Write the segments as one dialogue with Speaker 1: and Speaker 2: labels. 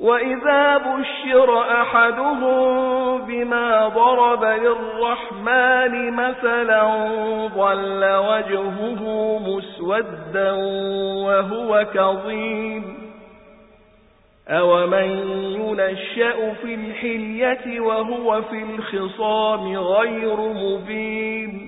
Speaker 1: وإذا بشر أحدهم بما ضرب للرحمن مثلا ظل وجهه مسودا وهو كظيم أومن ينشأ في الحلية وهو في الخصام غير مبين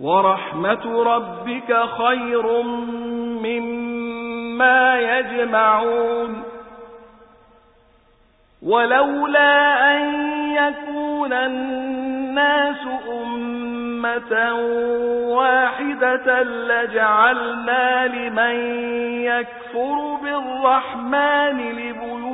Speaker 1: ورحمة ربك خير مما يجمعون. ولولا أن يكون الناس أمة واحدة لجعلنا لمن يكفر بالرحمن لبيوتهم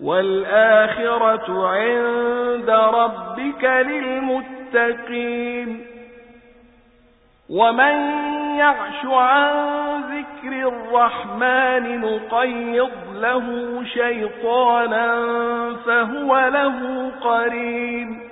Speaker 1: والآخرة عند ربك للمتقين. ومن يعش عن ذكر الرحمن نقيض له شيطانا فهو له قرين.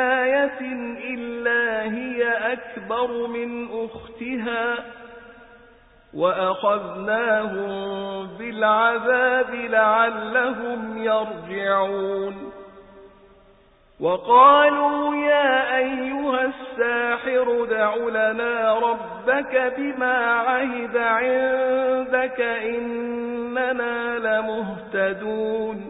Speaker 1: آية إلا هي أكبر من أختها وأخذناهم بالعذاب لعلهم يرجعون. وقالوا يا أيها الساحر دع لنا ربك بما عهد عندك إننا لمهتدون.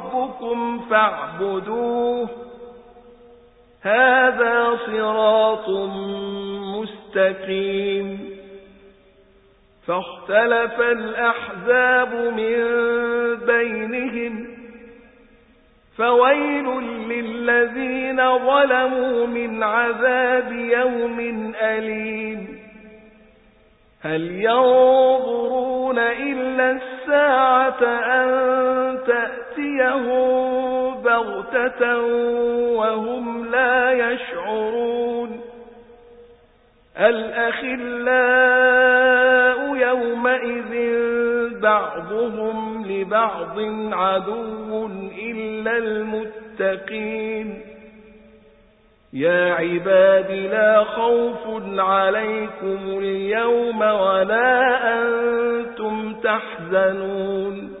Speaker 1: وربكم فاعبدوه. هذا صراط مستقيم. فاختلف الأحزاب من بينهم. فويل للذين ظلموا من عذاب يوم أليم. هل ينظرون إلا الساعة أن تأتيهم بغتة وهم لا يشعرون الأخلاء يومئذ بعضهم لبعض عدو إلا المتقين يا عباد لا خوف عليكم اليوم ولا أنتم تحزنون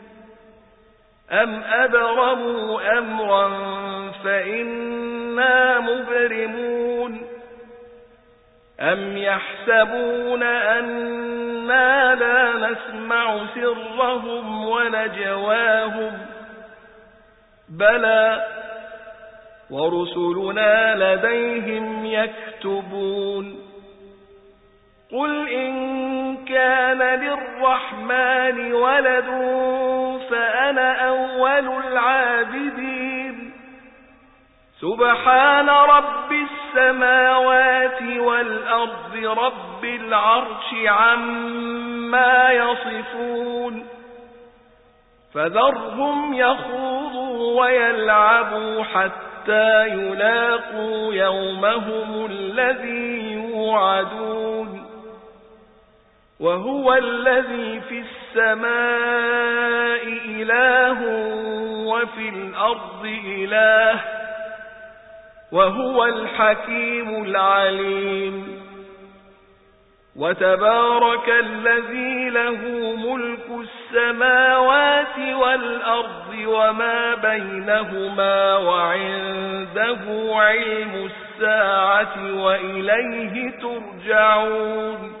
Speaker 1: أم أبرموا أمرا فإنا مبرمون أم يحسبون أنا لا نسمع سرهم ونجواهم بلى ورسلنا لديهم يكتبون قل إن كان للرحمن ولد فأنا أول العابدين. سبحان رب السماوات والأرض رب العرش عما يصفون. فذرهم يخوضوا ويلعبوا حتى يلاقوا يومهم الذي يوعدون. وهو الذي في السماء إله وفي الأرض إله وهو الحكيم العليم وتبارك الذي له ملك السماوات والأرض وما بينهما وعنده علم الساعة وإليه ترجعون